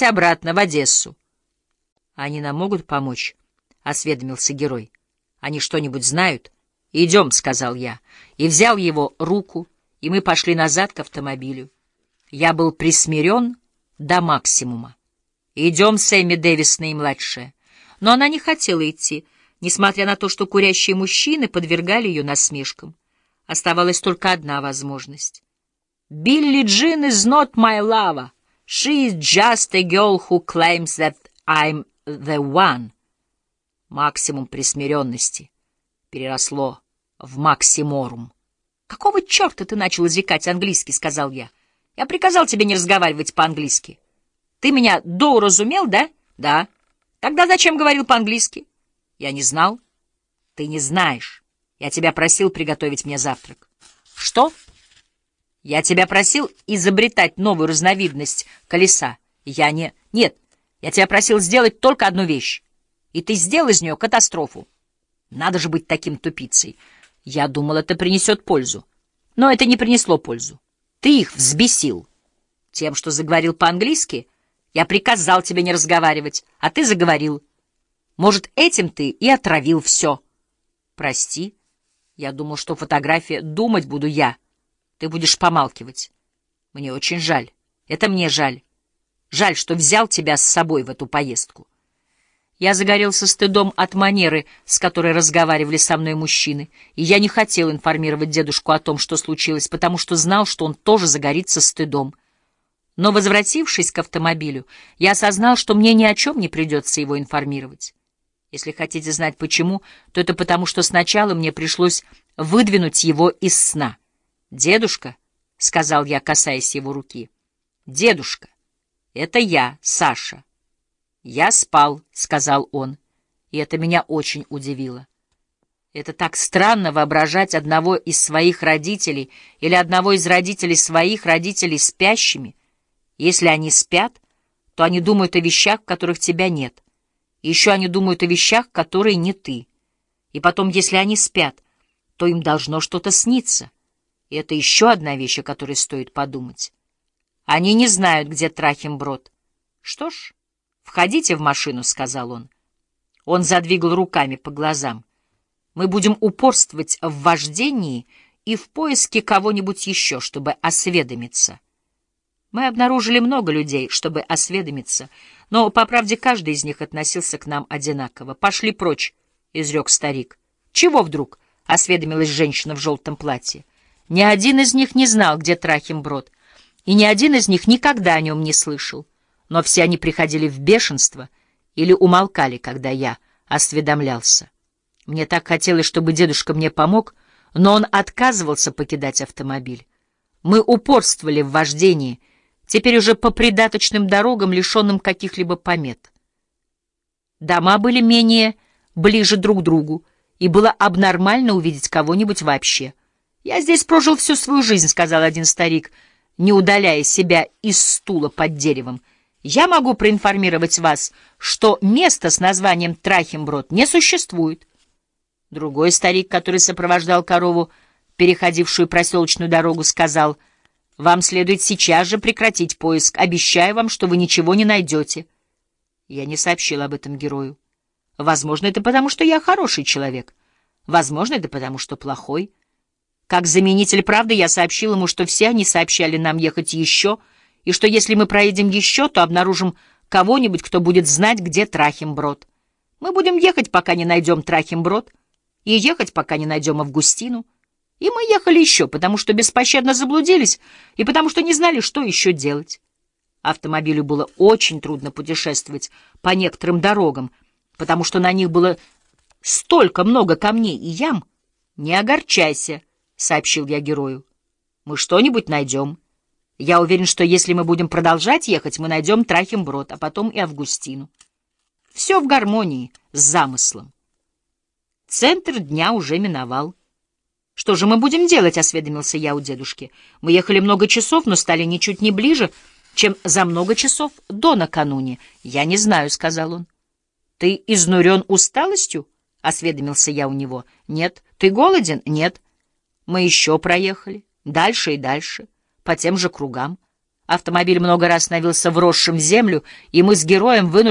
обратно, в Одессу. — Они нам могут помочь? — осведомился герой. — Они что-нибудь знают? — Идем, — сказал я, и взял его руку, и мы пошли назад к автомобилю. Я был присмирен до максимума. — Идем, Сэмми Дэвис, наимладшая. Но она не хотела идти, несмотря на то, что курящие мужчины подвергали ее насмешкам. Оставалась только одна возможность. «Билли Джин is not my lover. She is just a girl who claims that I'm the one». Максимум присмиренности переросло в максиморум. «Какого черта ты начал изрекать английский?» — сказал я. «Я приказал тебе не разговаривать по-английски. Ты меня доуразумел, да?» «Да». «Тогда зачем говорил по-английски?» «Я не знал». «Ты не знаешь. Я тебя просил приготовить мне завтрак». «Что?» «Я тебя просил изобретать новую разновидность колеса. Я не... Нет, я тебя просил сделать только одну вещь, и ты сделал из нее катастрофу. Надо же быть таким тупицей. Я думал, это принесет пользу. Но это не принесло пользу. Ты их взбесил. Тем, что заговорил по-английски, я приказал тебе не разговаривать, а ты заговорил. Может, этим ты и отравил все. Прости, я думал, что фотография «Думать буду я». Ты будешь помалкивать. Мне очень жаль. Это мне жаль. Жаль, что взял тебя с собой в эту поездку. Я загорелся стыдом от манеры, с которой разговаривали со мной мужчины, и я не хотел информировать дедушку о том, что случилось, потому что знал, что он тоже загорится стыдом. Но, возвратившись к автомобилю, я осознал, что мне ни о чем не придется его информировать. Если хотите знать почему, то это потому, что сначала мне пришлось выдвинуть его из сна. «Дедушка», — сказал я, касаясь его руки, — «дедушка, это я, Саша». «Я спал», — сказал он, и это меня очень удивило. Это так странно воображать одного из своих родителей или одного из родителей своих родителей спящими. Если они спят, то они думают о вещах, которых тебя нет. Еще они думают о вещах, которые не ты. И потом, если они спят, то им должно что-то сниться. И это еще одна вещь, о которой стоит подумать. Они не знают, где Трахимброд. Что ж, входите в машину, — сказал он. Он задвигал руками по глазам. Мы будем упорствовать в вождении и в поиске кого-нибудь еще, чтобы осведомиться. Мы обнаружили много людей, чтобы осведомиться, но, по правде, каждый из них относился к нам одинаково. «Пошли прочь», — изрек старик. «Чего вдруг?» — осведомилась женщина в желтом платье. Ни один из них не знал, где Трахимброд, и ни один из них никогда о нем не слышал. Но все они приходили в бешенство или умолкали, когда я осведомлялся. Мне так хотелось, чтобы дедушка мне помог, но он отказывался покидать автомобиль. Мы упорствовали в вождении, теперь уже по придаточным дорогам, лишенным каких-либо помет. Дома были менее ближе друг к другу, и было абнормально увидеть кого-нибудь вообще — «Я здесь прожил всю свою жизнь», — сказал один старик, не удаляя себя из стула под деревом. «Я могу проинформировать вас, что место с названием Трахимброд не существует». Другой старик, который сопровождал корову, переходившую проселочную дорогу, сказал, «Вам следует сейчас же прекратить поиск. Обещаю вам, что вы ничего не найдете». Я не сообщил об этом герою. Возможно, это потому, что я хороший человек. Возможно, это потому, что плохой. Как заменитель правды я сообщил ему, что все они сообщали нам ехать еще, и что если мы проедем еще, то обнаружим кого-нибудь, кто будет знать, где Трахимброд. Мы будем ехать, пока не найдем Трахимброд, и ехать, пока не найдем Августину. И мы ехали еще, потому что беспощадно заблудились, и потому что не знали, что еще делать. Автомобилю было очень трудно путешествовать по некоторым дорогам, потому что на них было столько много камней и ям. Не огорчайся, —— сообщил я герою. «Мы что-нибудь найдем. Я уверен, что если мы будем продолжать ехать, мы найдем Трахимброд, а потом и Августину. Все в гармонии с замыслом». Центр дня уже миновал. «Что же мы будем делать?» — осведомился я у дедушки. «Мы ехали много часов, но стали ничуть не ближе, чем за много часов до накануне. Я не знаю», — сказал он. «Ты изнурен усталостью?» — осведомился я у него. «Нет». «Ты голоден?» «Нет». Мы еще проехали, дальше и дальше, по тем же кругам. Автомобиль много раз становился вросшим в землю, и мы с героем вынуждены